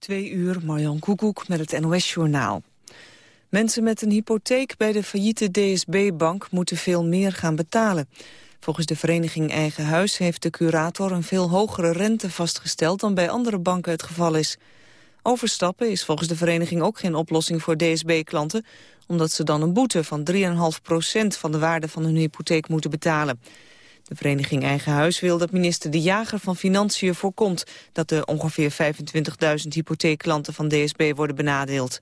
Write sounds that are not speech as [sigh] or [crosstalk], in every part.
Twee uur, Marjan Koekoek met het NOS-journaal. Mensen met een hypotheek bij de failliete DSB-bank moeten veel meer gaan betalen. Volgens de vereniging Eigen Huis heeft de curator een veel hogere rente vastgesteld dan bij andere banken het geval is. Overstappen is volgens de vereniging ook geen oplossing voor DSB-klanten, omdat ze dan een boete van 3,5% van de waarde van hun hypotheek moeten betalen. De vereniging Eigen Huis wil dat minister De Jager van Financiën voorkomt dat de ongeveer 25.000 hypotheekklanten van DSB worden benadeeld.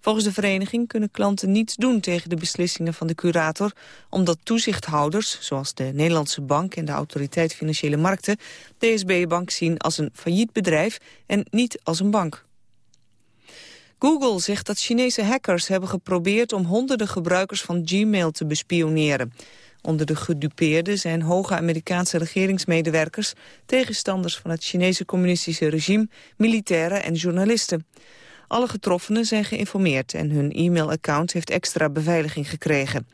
Volgens de vereniging kunnen klanten niets doen tegen de beslissingen van de curator, omdat toezichthouders, zoals de Nederlandse Bank en de Autoriteit Financiële Markten, DSB-bank zien als een failliet bedrijf en niet als een bank. Google zegt dat Chinese hackers hebben geprobeerd om honderden gebruikers van Gmail te bespioneren. Onder de gedupeerden zijn hoge Amerikaanse regeringsmedewerkers... tegenstanders van het Chinese communistische regime, militairen en journalisten. Alle getroffenen zijn geïnformeerd en hun e-mailaccount heeft extra beveiliging gekregen.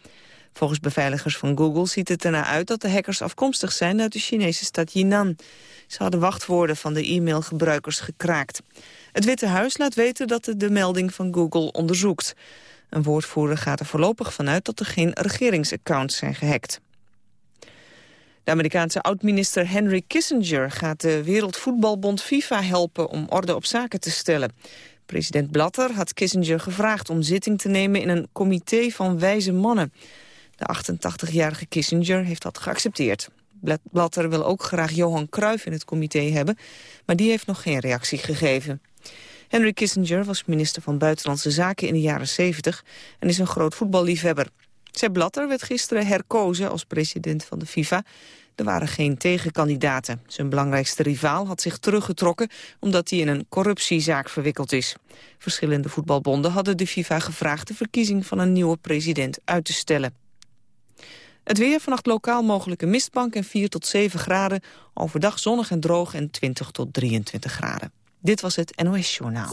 Volgens beveiligers van Google ziet het ernaar uit dat de hackers afkomstig zijn uit de Chinese stad Jinan. Ze hadden wachtwoorden van de e-mailgebruikers gekraakt. Het Witte Huis laat weten dat het de melding van Google onderzoekt. Een woordvoerder gaat er voorlopig vanuit dat er geen regeringsaccounts zijn gehackt. De Amerikaanse oud-minister Henry Kissinger gaat de Wereldvoetbalbond FIFA helpen om orde op zaken te stellen. President Blatter had Kissinger gevraagd om zitting te nemen in een comité van wijze mannen. De 88-jarige Kissinger heeft dat geaccepteerd. Blatter wil ook graag Johan Cruijff in het comité hebben, maar die heeft nog geen reactie gegeven. Henry Kissinger was minister van Buitenlandse Zaken in de jaren 70 en is een groot voetballiefhebber. Sepp Blatter werd gisteren herkozen als president van de FIFA. Er waren geen tegenkandidaten. Zijn belangrijkste rivaal had zich teruggetrokken omdat hij in een corruptiezaak verwikkeld is. Verschillende voetbalbonden hadden de FIFA gevraagd de verkiezing van een nieuwe president uit te stellen. Het weer, vannacht lokaal mogelijke mistbank en 4 tot 7 graden. Overdag zonnig en droog en 20 tot 23 graden. Dit was het NOS Journaal.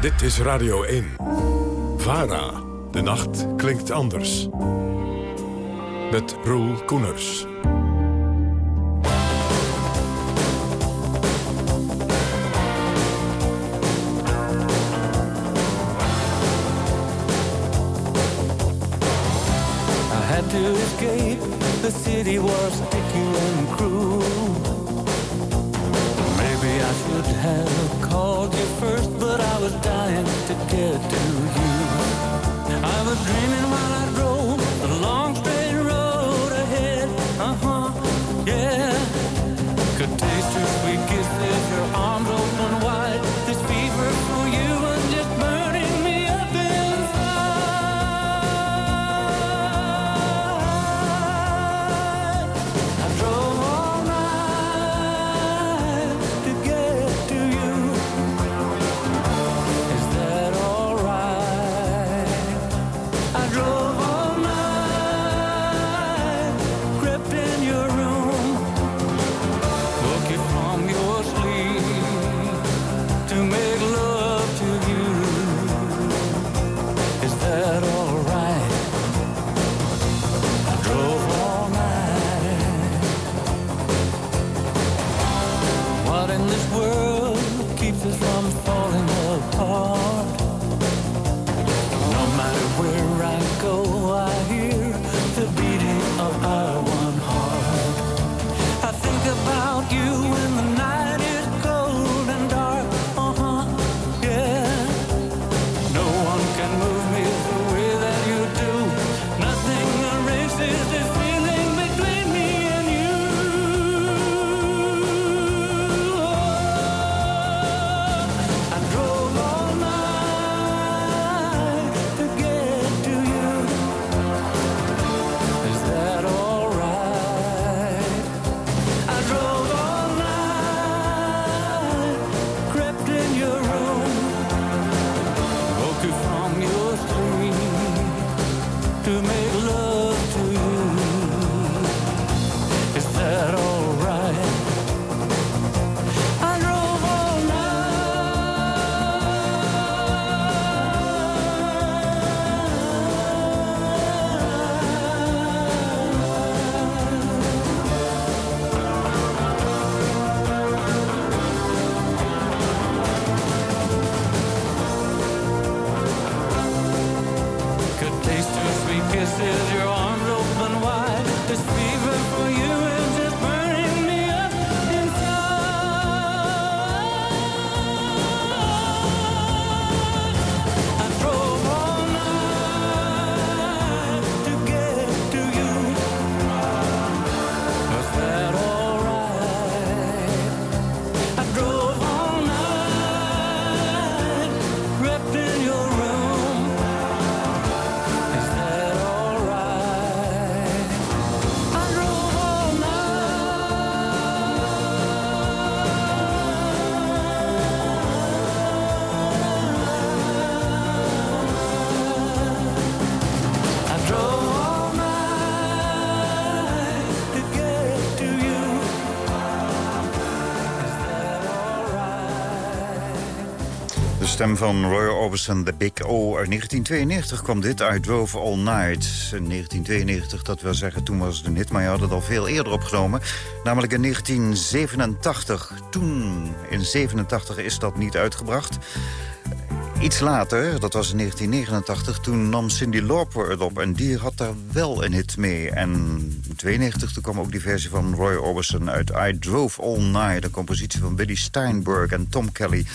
Dit is Radio 1. VARA. De nacht klinkt anders. Met Roel Koeners. I had to escape the city was sticky and cruel. Maybe I should have called you first, but I was dying to get to you. I was dreaming while I What in this world keeps us from falling apart? No matter where I go, van Roy Orbison, The Big O. Uit 1992 kwam dit uit Drove All Night. In 1992, dat wil zeggen, toen was het een hit... maar je had het al veel eerder opgenomen. Namelijk in 1987. Toen, in 87 is dat niet uitgebracht. Iets later, dat was in 1989, toen nam Cindy Lauper het op... en die had daar wel een hit mee. En in 92 kwam ook die versie van Roy Orbison uit I Drove All Night... een compositie van Billy Steinberg en Tom Kelly.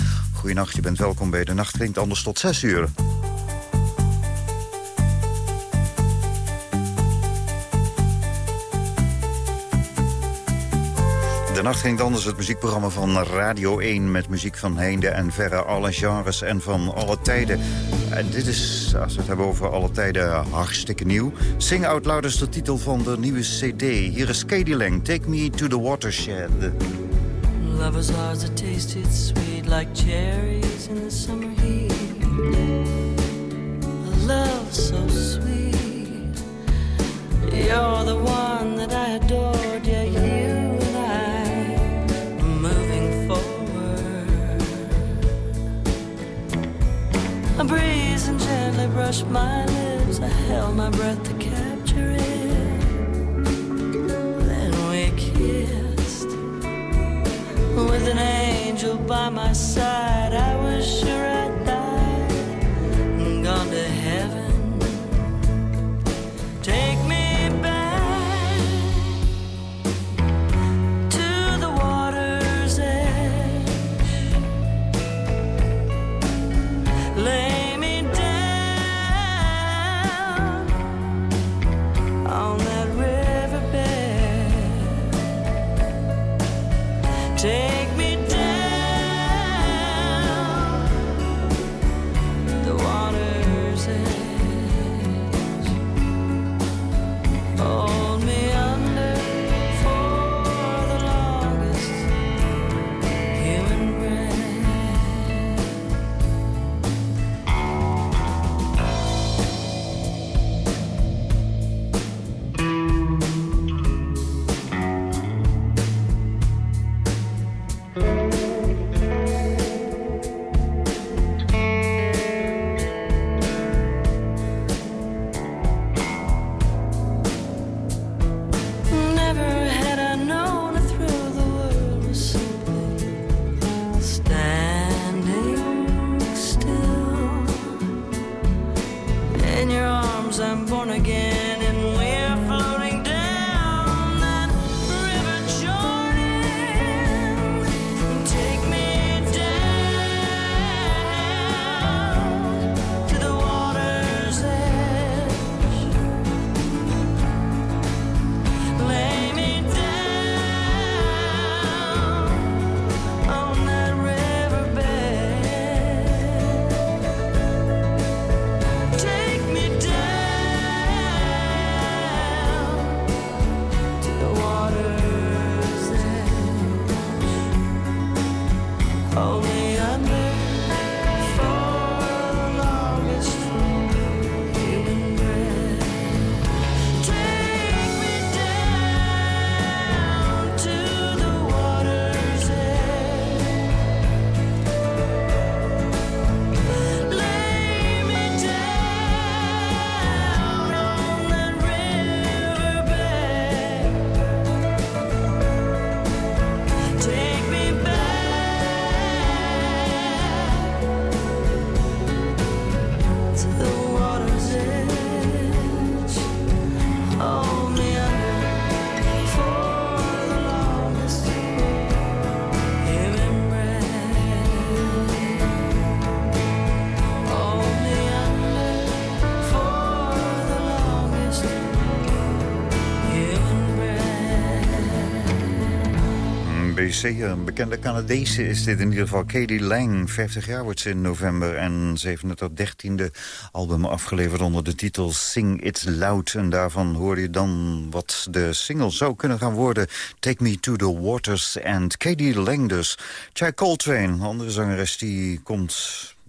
Goedenacht, je bent welkom bij De Nacht Klinkt Anders tot 6 uur. De nacht ging anders het muziekprogramma van Radio 1... met muziek van heinde en verre, alle genres en van alle tijden. En dit is, als we het hebben over alle tijden, hartstikke nieuw. Sing Out Loud is de titel van de nieuwe cd. Hier is Katie Lang, Take Me to the Watershed. Lovers hearts are tasted sweet like cherries in the summer heat. A love so sweet. You're the one that I adored, yeah, you and I. Moving forward. A breeze and gently brushed my lips. I held my breath to an angel by my side, I was sure een bekende Canadese is dit in ieder geval. Katie Lang, 50 jaar wordt ze in november. En ze heeft net haar dertiende album afgeleverd onder de titel Sing It's Loud. En daarvan hoor je dan wat de single zou kunnen gaan worden. Take Me To The Waters and Katie Lang dus. Chai Coltrane, andere zangeres, die komt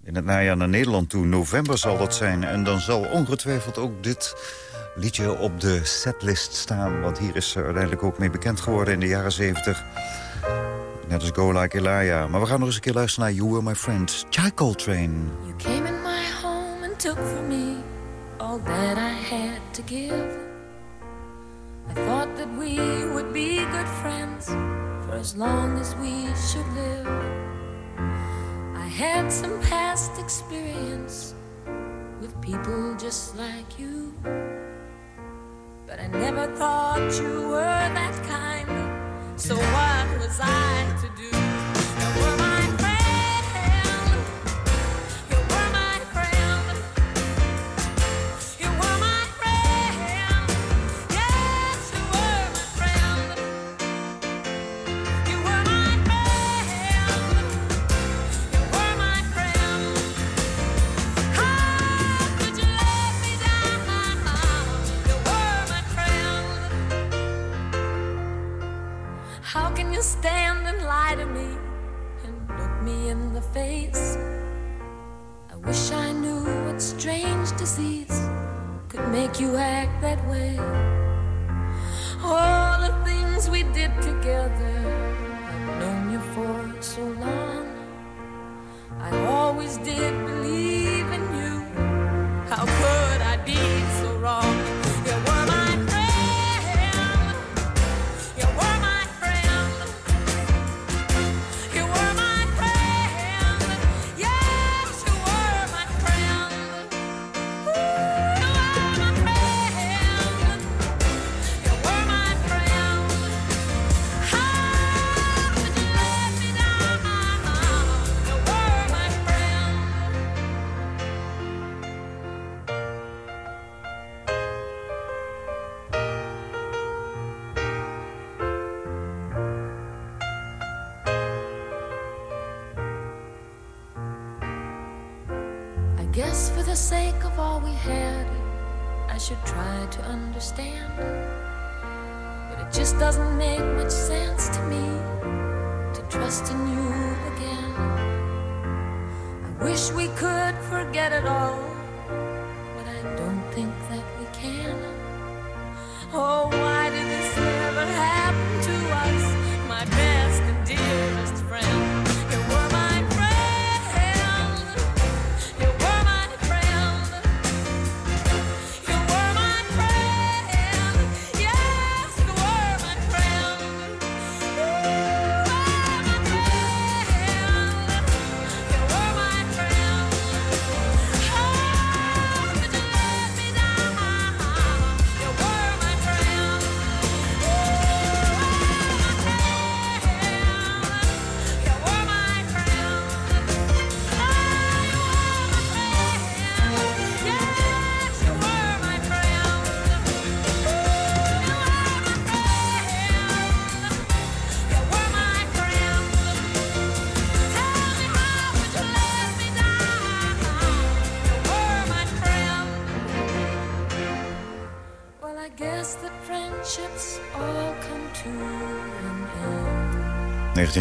in het najaar naar Nederland toe. November zal dat zijn. En dan zal ongetwijfeld ook dit liedje op de setlist staan. Want hier is ze uiteindelijk ook mee bekend geworden in de jaren 70. Net als Go Like Elijah. Maar we gaan nog eens een keer luisteren naar You Were My Friend, Chai Coltrane. You came in my home and took from me all that I had to give. I thought that we would be good friends for as long as we should live. I had some past experience with people just like you. But I never thought you were that kind. So what was I to do? The sake of all we had, I should try to understand. But it just doesn't make much sense to me to trust in you again. I wish we could forget it all, but I don't think that we can. Oh,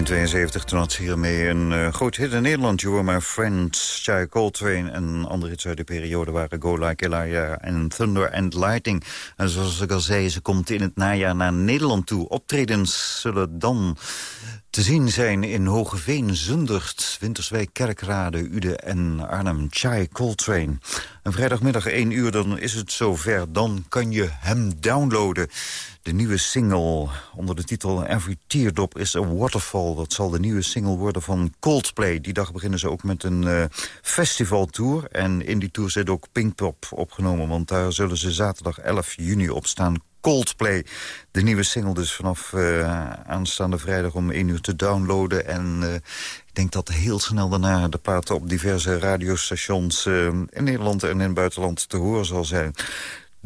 1972, toen had ze hiermee een eh, groot hit in Nederland. You Were My Friend, Chai Coltrane. En andere hits uit de periode waren Go Like en Thunder and Lighting. En zoals ik al zei, ze komt in het najaar naar Nederland toe. Optredens zullen dan te zien zijn in Hogeveen, Zundert, Winterswijk, Kerkrade, Ude en Arnhem. Chai Coltrane. En vrijdagmiddag 1 uur, dan is het zover. Dan kan je hem downloaden. De nieuwe single onder de titel Every Teardrop is a Waterfall. Dat zal de nieuwe single worden van Coldplay. Die dag beginnen ze ook met een eh, festivaltour. En in die tour zit ook Pinkpop opgenomen. Want daar zullen ze zaterdag 11 juni op staan. Coldplay. De nieuwe single dus vanaf eh, aanstaande vrijdag om 1 uur te downloaden. En eh, ik denk dat heel snel daarna de plaat op diverse radiostations... in Nederland en in het buitenland te horen zal zijn.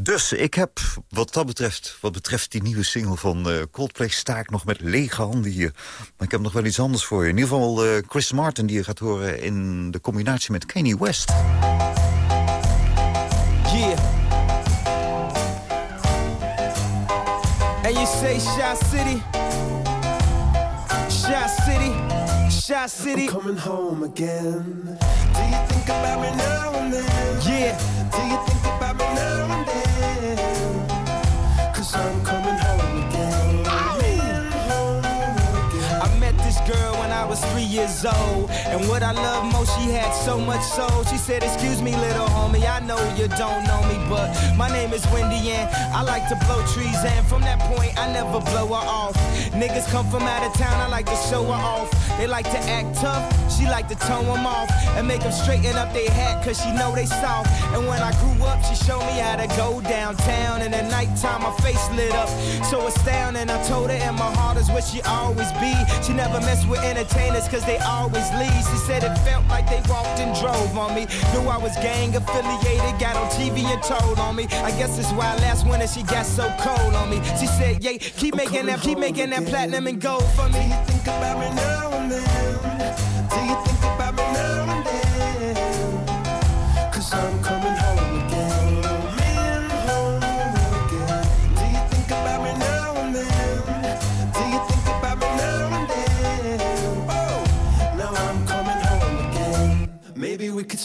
Dus ik heb, wat dat betreft, wat betreft die nieuwe single van eh, Coldplay... sta ik nog met lege handen hier. Maar ik heb nog wel iets anders voor je. In ieder geval eh, Chris Martin, die je gaat horen in de combinatie met Kanye West. Yeah. And you say Shy City? Shy City? Shy City? I'm coming home again. Do you think about me now and then? Yeah. Do you think some cold. Girl when I was three years old. And what I love most, she had so much soul. She said, Excuse me, little homie, I know you don't know me, but my name is Wendy and I like to blow trees. And from that point, I never blow her off. Niggas come from out of town, I like to show her off. They like to act tough, she like to tone them off and make them straighten up their hat, cause she know they soft. And when I grew up, she showed me how to go downtown. And at nighttime, my face lit up, so astounding. I told her, and my heart is where she always be. She never mess with entertainers, cause they always leave. She said it felt like they walked and drove on me. Knew I was gang affiliated, got on TV and told on me. I guess that's why last winter she got so cold on me. She said, yeah, keep I'm making that, keep making that platinum and gold for me. Do you think about me now and then? Do you think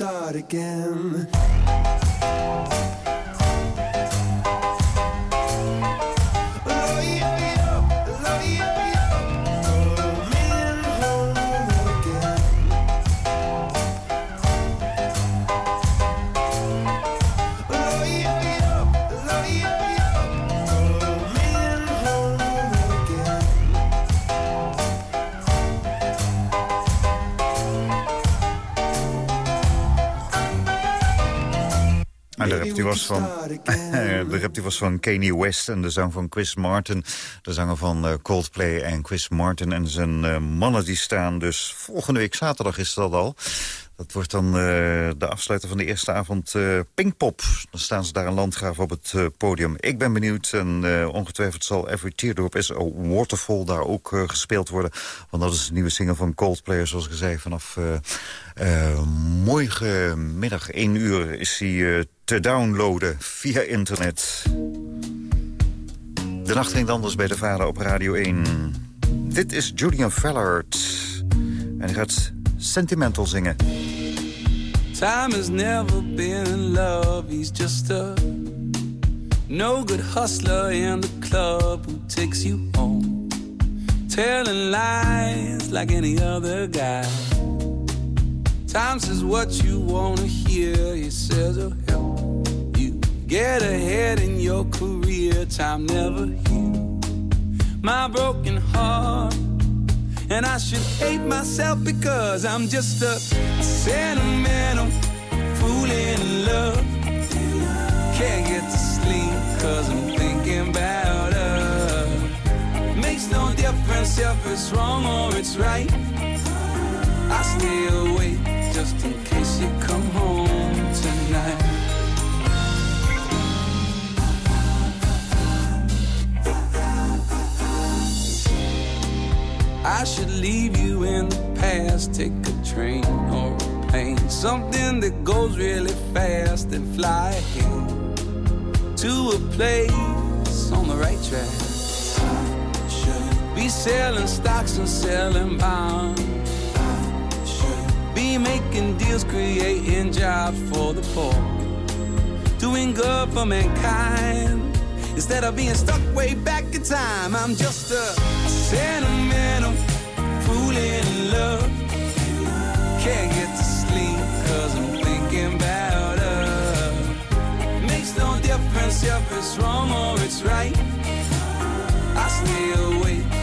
Start again. Die was van, [laughs] de rap die was van Kanye West en de zang van Chris Martin. De zanger van eh, Coldplay en Chris Martin en zijn eh, mannen die staan dus volgende week zaterdag is dat al. Dat wordt dan eh, de afsluiter van de eerste avond eh Pinkpop. Dan staan ze daar een landgraaf op het podium. Ik ben benieuwd en ongetwijfeld zal Every Teardrop is a Waterfall daar ook gespeeld worden. Want dat is een nieuwe single van Coldplay, zoals ik zei. Vanaf morgenmiddag 1 uur is hij te downloaden via internet. De nacht ging anders bij de vader op Radio 1. Dit is Julian Fellert. En hij gaat Sentimental zingen. Time has never been love. He's just a no good hustler in the club who takes you home. Telling lies like any other guy. Time says what you wanna hear. He says it'll help you get ahead in your career. Time never healed my broken heart. And I should hate myself because I'm just a sentimental fool in love. Can't get to sleep cause I'm thinking about her. Makes no difference if it's wrong or it's right. I stay awake just in case you come home tonight. I should leave you in the past, take a train or a plane, something that goes really fast and fly ahead to a place on the right track. Should be selling stocks and selling bonds making deals, creating jobs for the poor. Doing good for mankind. Instead of being stuck way back in time, I'm just a sentimental fool in love. Can't get to sleep, cause I'm thinking about her. Makes no difference if it's wrong or it's right. I stay awake.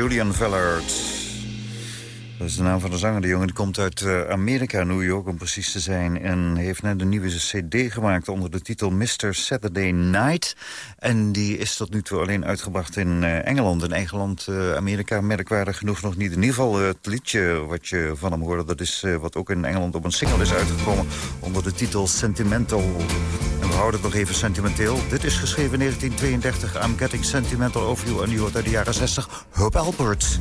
Julian Vellard. Dat is de naam van de zanger. De jongen die komt uit eh, Amerika, New York om precies te zijn. En heeft net een nieuwe cd gemaakt onder de titel Mr. Saturday Night. En die is tot nu toe alleen uitgebracht in eh, Engeland. In eigen land, eh, Amerika, merkwaardig genoeg nog niet. In ieder geval het liedje wat je van hem hoorde... dat is wat ook in Engeland op een single is uitgekomen... onder de titel Sentimental. Houden het nog even sentimenteel. Dit is geschreven in 1932. I'm Getting Sentimental Over You. En u hoort uit de jaren 60. Herb Alpert.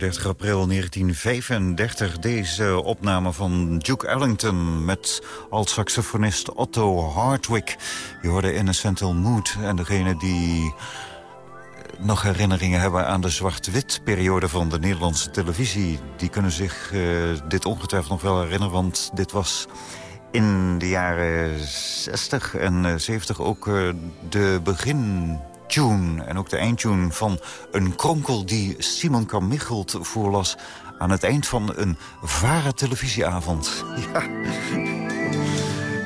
30 april 1935. Deze opname van Duke Ellington met alt-saxofonist Otto Hardwick. Je hoorde Innocent Mood. En degene die nog herinneringen hebben aan de zwart-wit periode van de Nederlandse televisie... die kunnen zich uh, dit ongetwijfeld nog wel herinneren, want dit was in de jaren 60 en 70 ook uh, de begin tune en ook de eindtune van een kronkel die Simon Carmichelt voorlas aan het eind van een vare televisieavond. [laughs] Ja.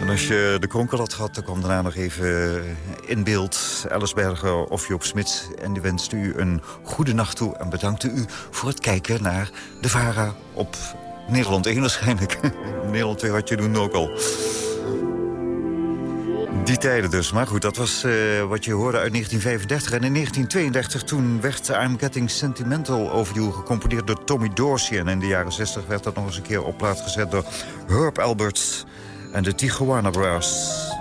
En als je de kronkel had gehad, dan kwam daarna nog even in beeld Alice of Joop Smits. En die wenste u een goede nacht toe en bedankte u voor het kijken naar de VARA op Nederland 1 waarschijnlijk. [laughs] Nederland 2 had je toen ook al. Die tijden dus. Maar goed, dat was uh, wat je hoorde uit 1935. En in 1932 toen werd I'm Getting Sentimental Over gecomponeerd door Tommy Dorsey. En in de jaren 60 werd dat nog eens een keer op plaats gezet door Herb Alberts en de Tijuana Brass.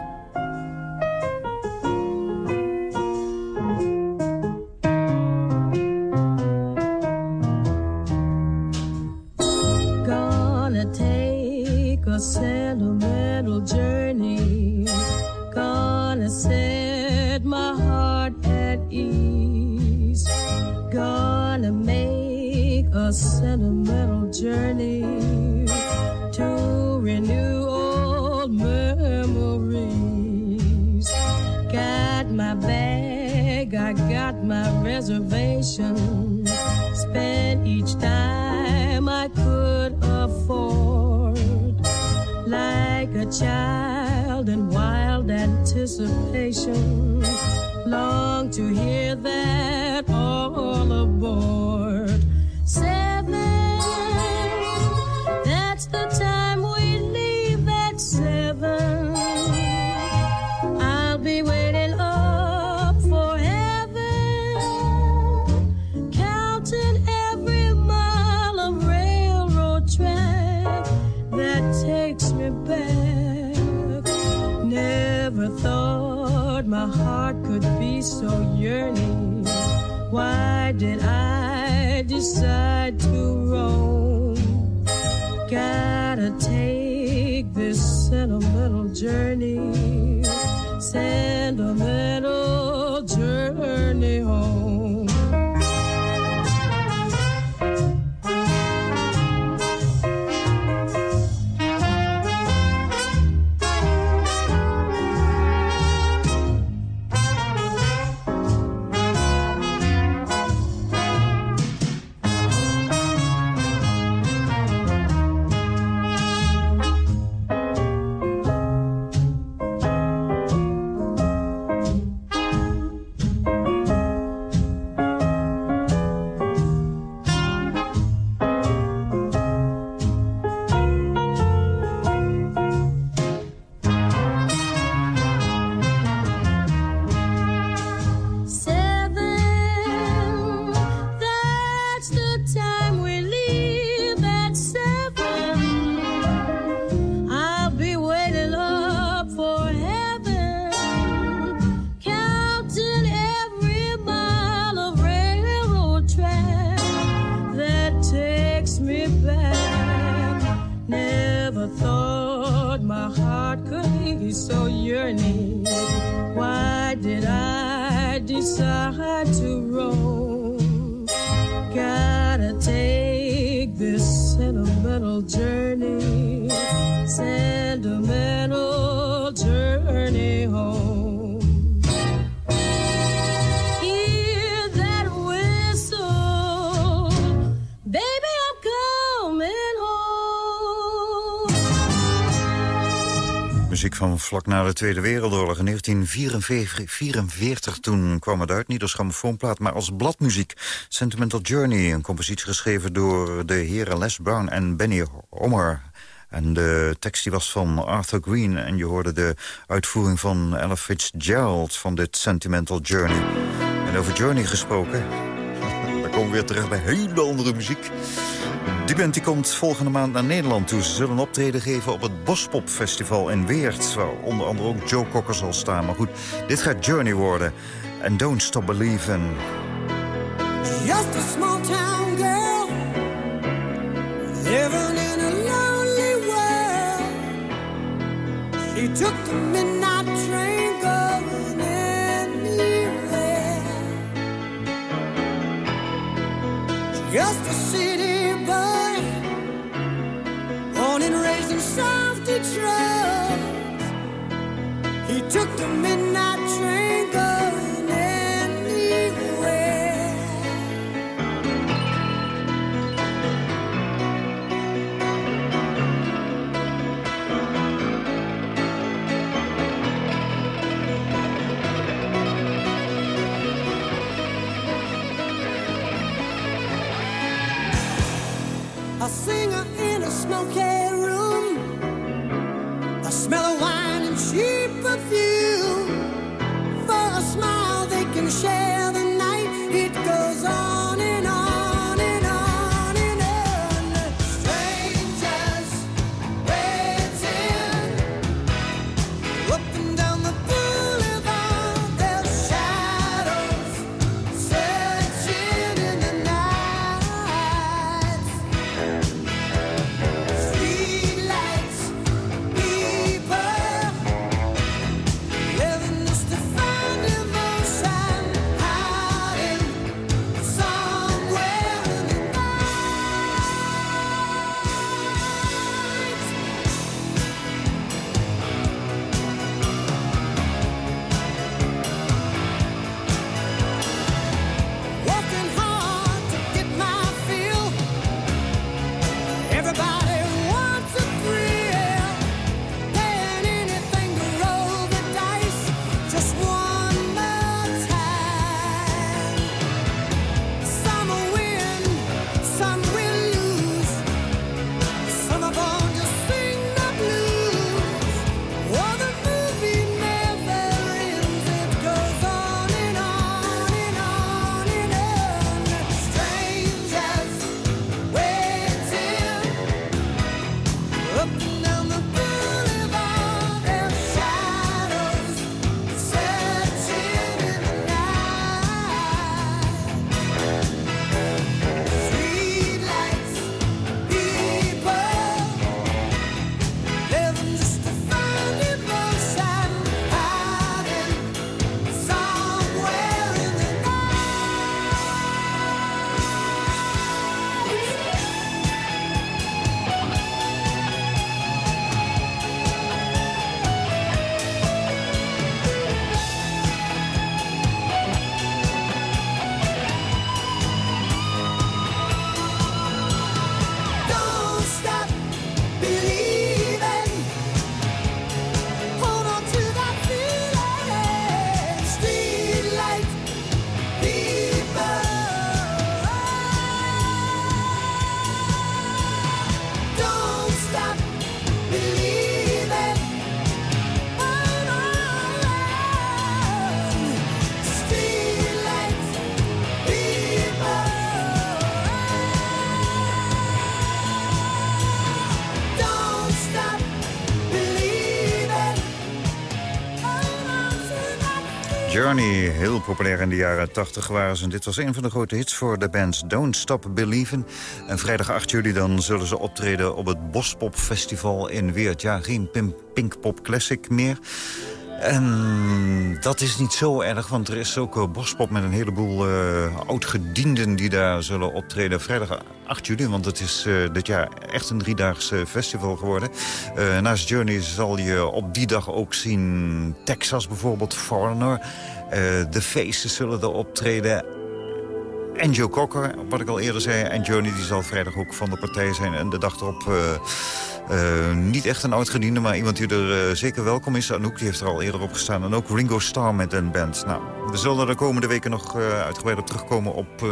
Anticipation. Long to hear that all aboard. I decide to roam? Gotta take this sentimental journey, van vlak na de Tweede Wereldoorlog in 1944. Toen kwam het uit, niet als grammofoonplaat, maar als bladmuziek. Sentimental Journey, een compositie geschreven door de heren Les Brown en Benny Homer. En de tekst die was van Arthur Green. En je hoorde de uitvoering van Ella Fitzgerald van dit Sentimental Journey. En over Journey gesproken, [laughs] dan komen we weer terecht bij hele andere muziek. Die die komt volgende maand naar Nederland toe. Ze zullen optreden geven op het Bospop Festival in Weert. Waar onder andere ook Joe Cocker zal staan. Maar goed, dit gaat Journey worden. En Don't Stop Believin'. just a small town girl living in a lonely world. She took the midnight train going anywhere. And raised in South Detroit. He took the midnight train going anywhere. A singer in a smoky smell of wine and cheap perfume. Journey, heel populair in de jaren 80 waren. En dit was een van de grote hits voor de band Don't Stop Believin'. En vrijdag 8 juli dan zullen ze optreden op het Bospop Festival in Weert. Ja, geen Pinkpop Classic meer. En dat is niet zo erg, want er is ook eh, Bospop met een heleboel eh oud-gedienden... die daar zullen optreden vrijdag 8 juli. Want het is eh, dit jaar echt een driedaags festival geworden. Naast Journey zal je op die dag ook zien Texas bijvoorbeeld, Foreigner. Eh, de Faces zullen er optreden. En Joe Cocker, wat ik al eerder zei. En Journey die zal vrijdag ook van de partij zijn. En de dag erop eh, eh, niet echt een oud-gediende... maar iemand die er zeker welkom is. Anouk die heeft er al eerder op gestaan. En ook Ringo Starr met een band. Nou, we zullen de komende weken nog uitgebreid op terugkomen op...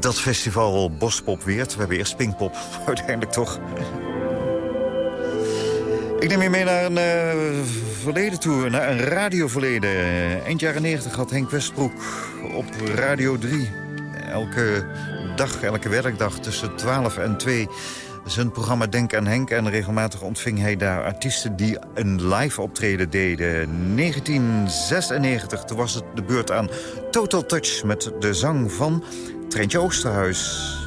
Dat festival Bospop Weert. We hebben eerst Pinkpop, [laughs] uiteindelijk toch. Ik neem je mee naar een eh, verleden tour, naar een radioverleden. Eind jaren 90 had Henk Westbroek op Radio 3... elke dag, elke werkdag tussen 12 en 2 zijn programma Denk aan Henk. En regelmatig ontving hij daar artiesten die een live optreden deden. 1996, toen was het de beurt aan Total Touch... met de zang van Trentje Oosterhuis...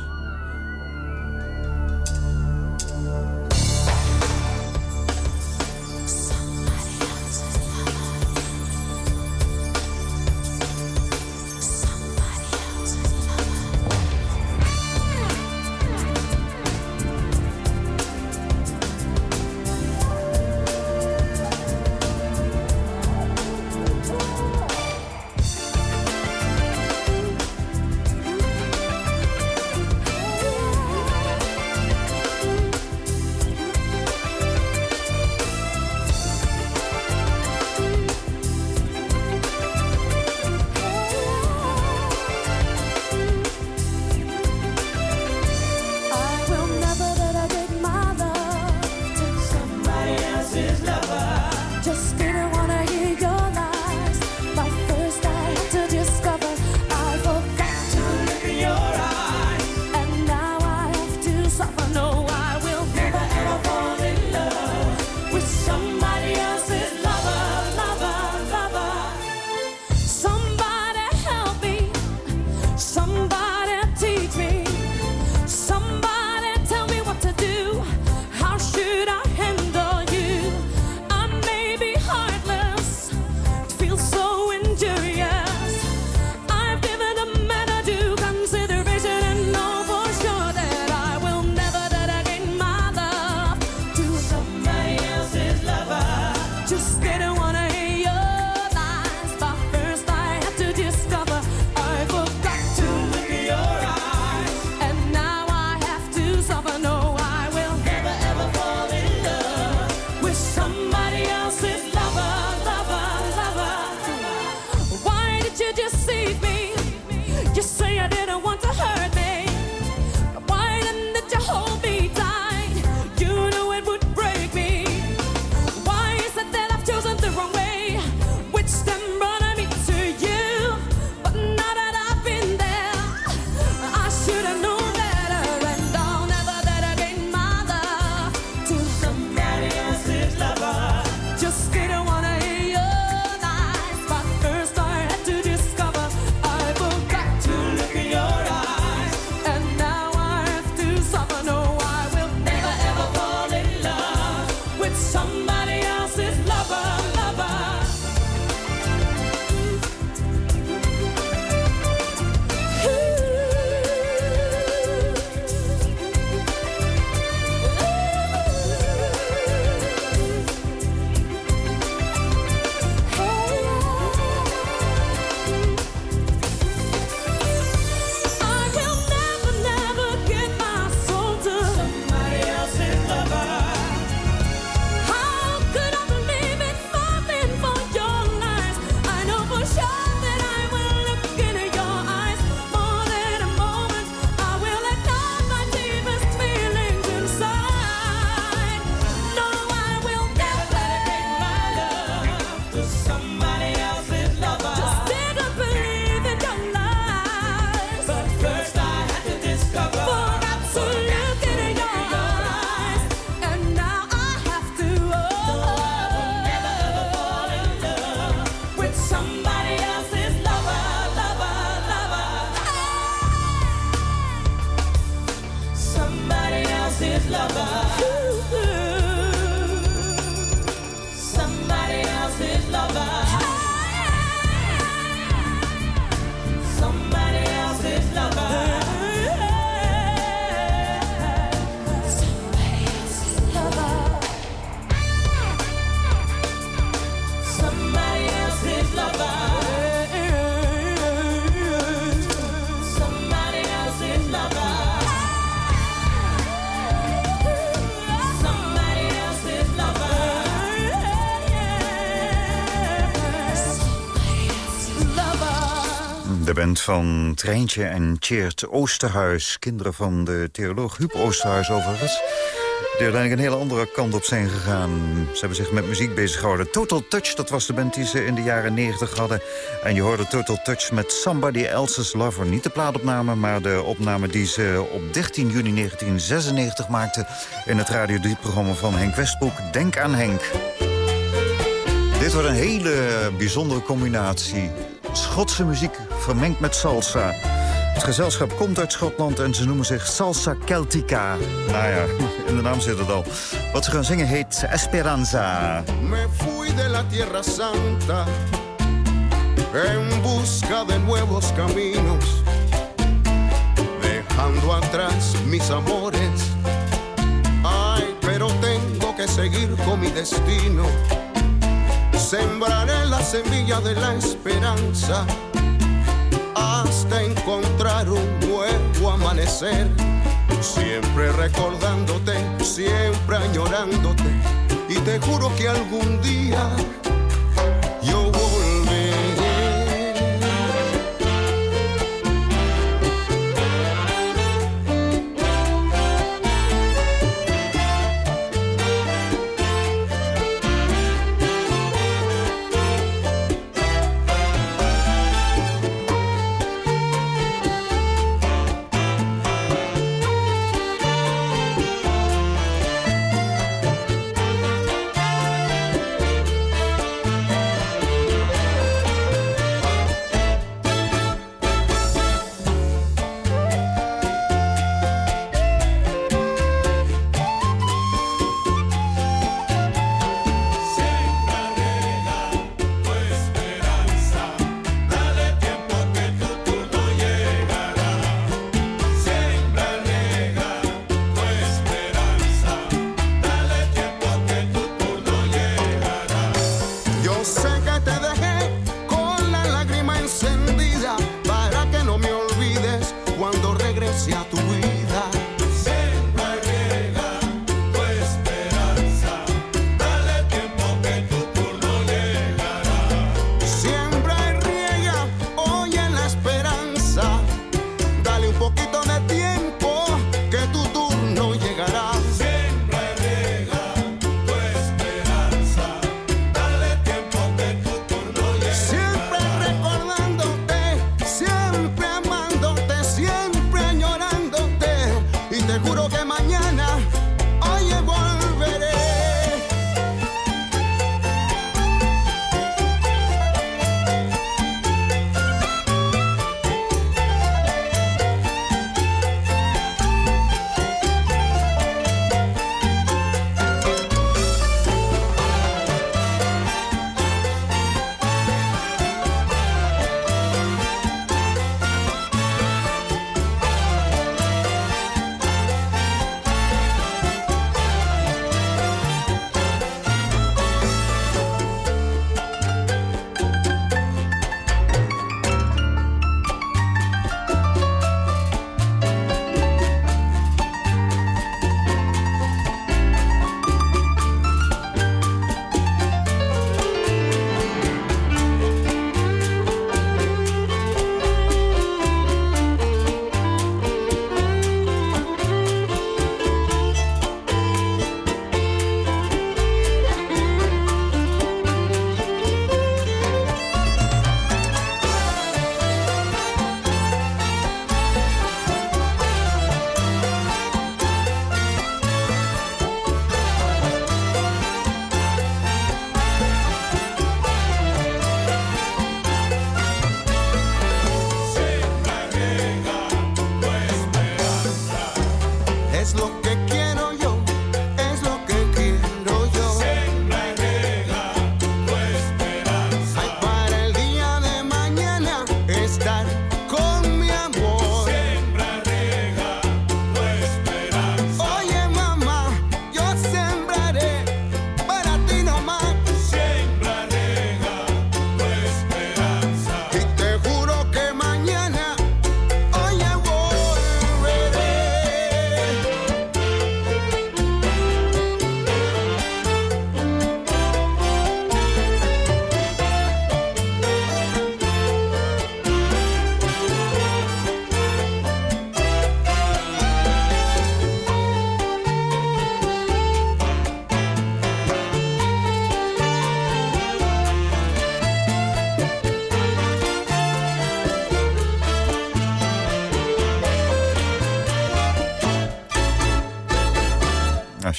van Treintje en Tjeert Oosterhuis. Kinderen van de theoloog Huub Oosterhuis overigens. Die uiteindelijk een hele andere kant op zijn gegaan. Ze hebben zich met muziek bezig gehouden. Total Touch, dat was de band die ze in de jaren 90 hadden. En je hoorde Total Touch met Somebody Else's Lover. Niet de plaatopname, maar de opname die ze op 13 juni 1996 maakten in het Radio programma van Henk Westbroek, Denk aan Henk. Dit was een hele bijzondere combinatie. Schotse muziek vermengd met salsa. Het gezelschap komt uit Schotland en ze noemen zich Salsa Celtica. Nou ja, [laughs] in de naam zit het al. Wat ze gaan zingen heet Esperanza. Me fui de la Tierra Santa en busca de nuevos caminos, dejando atrás mis amores. Ay, pero tengo que seguir con mi destino. Sembraré la semilla de la esperanza hasta encontrar un nuevo amanecer. Siempre recordándote, siempre añorándote. Y te juro que algún día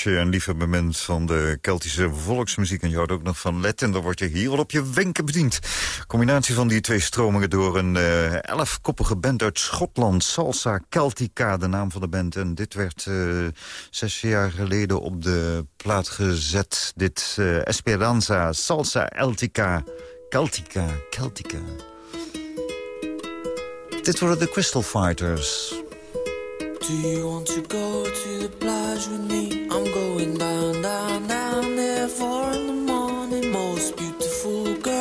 je een liefhebber bent van de Keltische volksmuziek... en je houdt ook nog van Let, en dan word je hier wel op je wenken bediend. Combinatie van die twee stromingen door een uh, elfkoppige band uit Schotland. Salsa Celtica, de naam van de band. En dit werd eh, zes jaar geleden op de plaat gezet. Dit uh, Esperanza, Salsa Celtica, Celtica, Celtica. Dit waren de Crystal Fighters... Do you want to go to the plage with me? I'm going down, down, down there, four in the morning, most beautiful girl.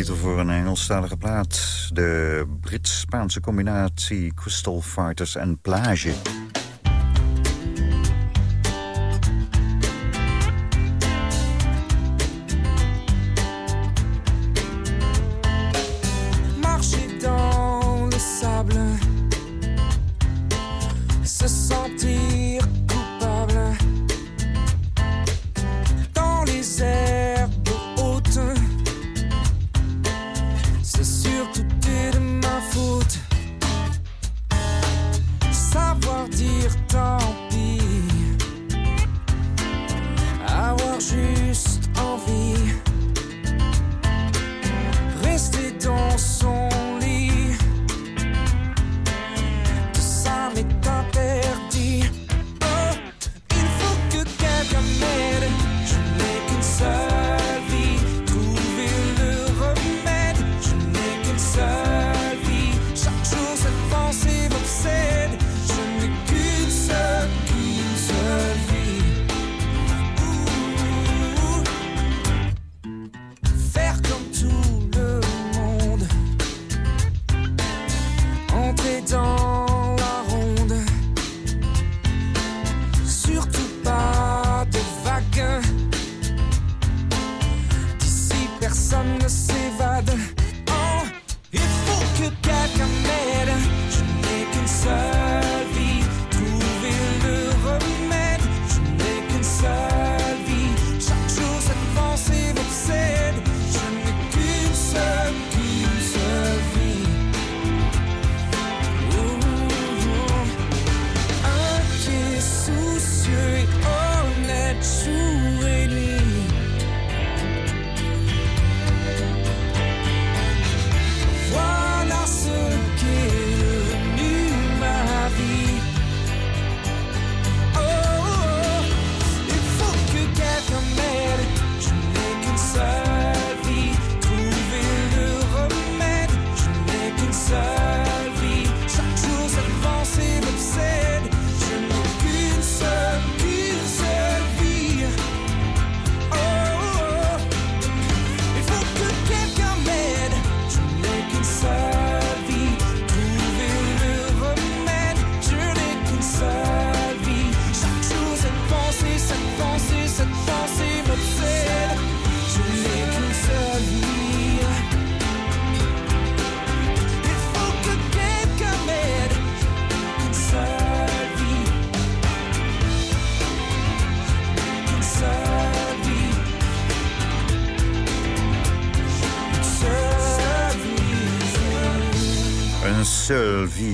titel voor een Engelstalige plaat. De Brits-Spaanse combinatie Crystal Fighters en Plage.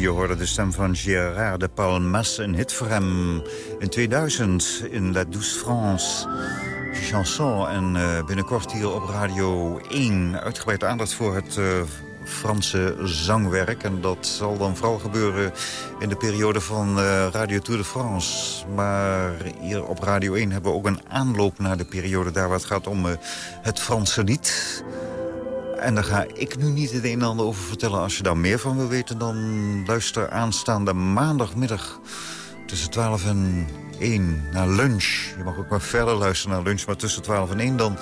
Je hoorde de stem van Gérard de Palmas. Een hit voor hem in 2000 in La Douce France. Chanson en eh, binnenkort hier op Radio 1 uitgebreid aandacht voor het eh, Franse zangwerk. En dat zal dan vooral gebeuren in de periode van eh, Radio Tour de France. Maar hier op Radio 1 hebben we ook een aanloop naar de periode daar waar het gaat om het Franse lied. En daar ga ik nu niet het een en ander over vertellen. Als je daar meer van wil weten, dan luister aanstaande maandagmiddag tussen 12 en 1 naar lunch. Je mag ook maar verder luisteren naar lunch, maar tussen 12 en 1 dan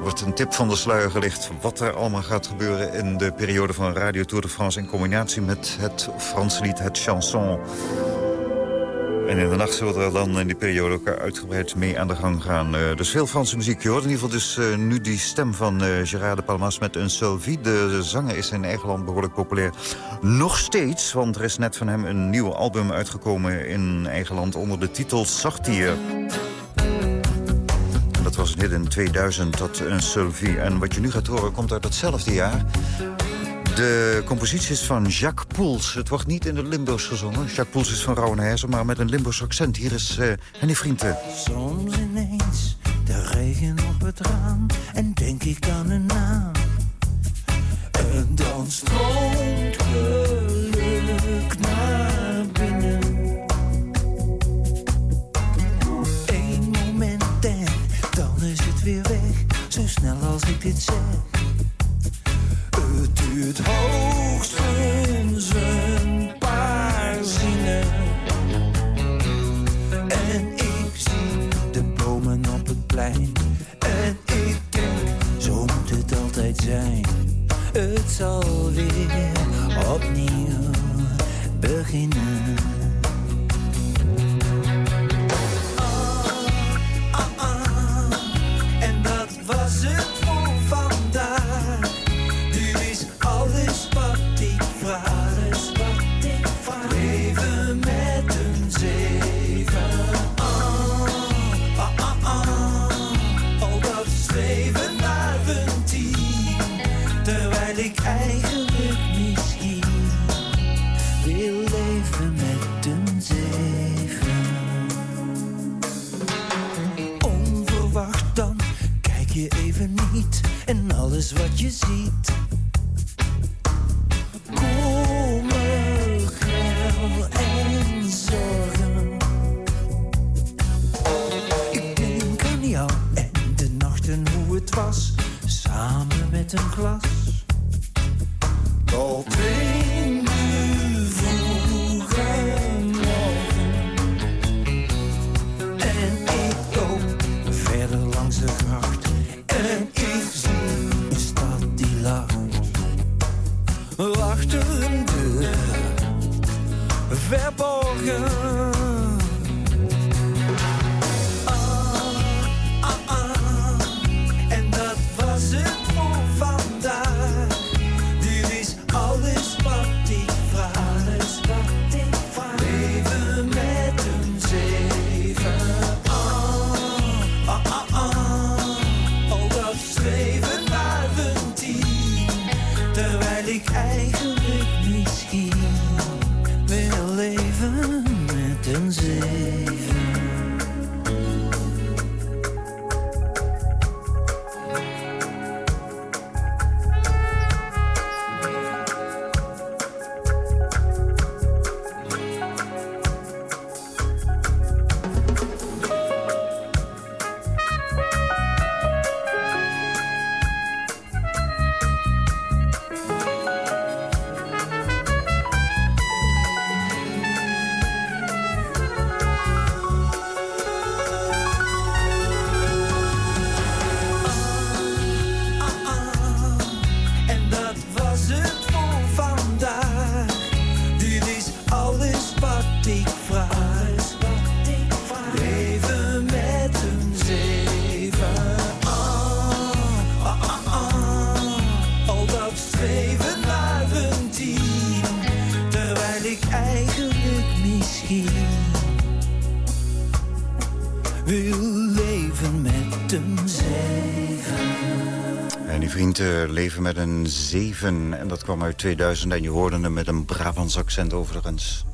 wordt een tip van de sluier gelicht... wat er allemaal gaat gebeuren in de periode van Radio Tour de France... in combinatie met het Franse lied, het chanson. En in de nacht zullen we er dan in die periode ook uitgebreid mee aan de gang gaan. Eh, dus veel Franse muziek. Je hoort in ieder geval dus eh, nu die stem van eh Gérard de Palmas met een Sylvie. De zanger is in eigen land behoorlijk populair. Nog steeds, want er is net van hem een nieuw album uitgekomen in eigen land... onder de titel. En dat was hit in 2000, dat een Sylvie. En wat je nu gaat horen komt uit hetzelfde jaar. De compositie is van Jacques Poels. Het wordt niet in het Limburgs gezongen. Jacques Poels is van Rauwenhuizen, maar met een Limburgs accent. Hier is eh Henny Vrienden. Soms ineens de regen op het raam en denk ik aan een naam. En dan verborgen. 2007. En dat kwam uit 2000 en je hoorde hem met een Brabants accent overigens.